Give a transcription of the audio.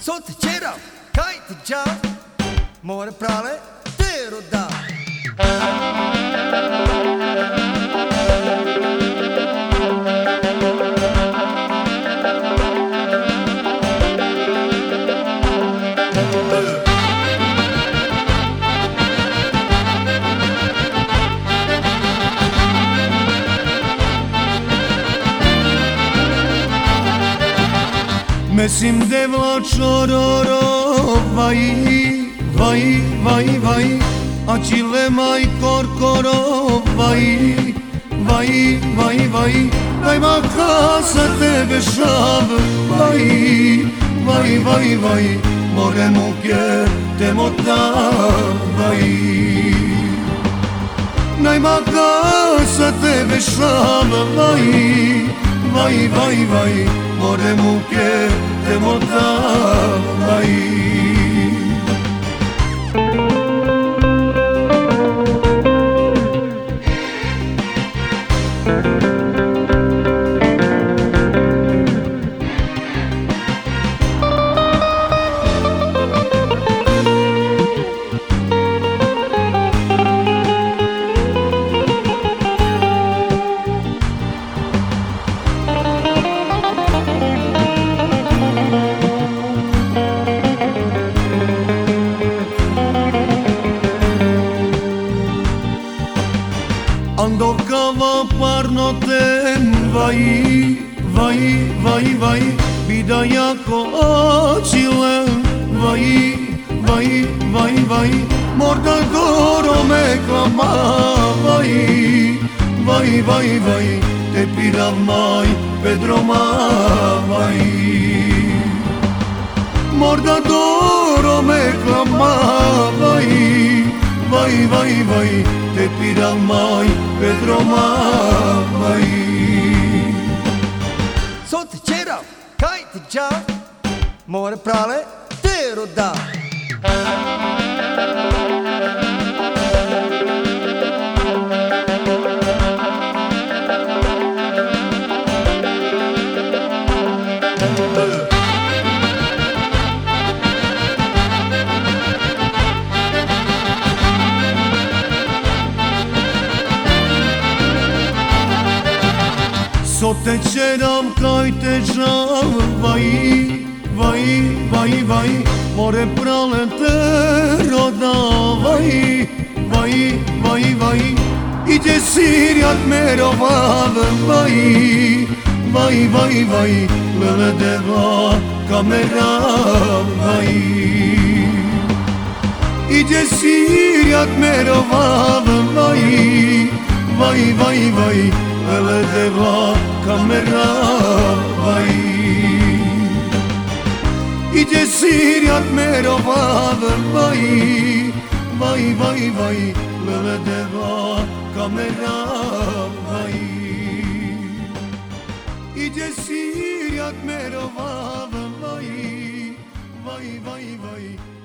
så te čeram, kaj ti džav, more prale, te rodam. Mesim devla çororo Vai, vai, vai, vai. Acile mai corcoro Vai, vai, vai, vai. Daj ma casa tebe šav Vai, vai, vai, vai. More muke te mota Vai. Daj ma casa tebe šav Vai, vay vay vay more mujer de moda Ando kava parnoten vai, vai, vai, vai. Bida jako očile vai, vai, vai, vai. Morda goro me klama vai, vai, vai, vai. Te pira mai Pedro vai. Morda doro me klama vai, vai, vai, te piram mai Pedro mai. Sunt cera, cai ja, more prale, te roda Sot të qeram kaj të zhavë Vaj, vaj, vaj, vaj More pralen të roda Vaj, vaj, vaj, vaj I të sirjat me rovavë Vaj, vaj, vaj, vaj Lële deva kamera Vaj I të sirjat me rovavë Vaj, vaj, vaj, vay vay vay Veledeva kamera vay. İce siryat merhaba vay. Vay vay vay Veledeva kamera vay. İce siryat merhaba vay. Vay vay vay